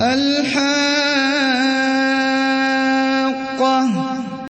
الْحَاقَّةُ.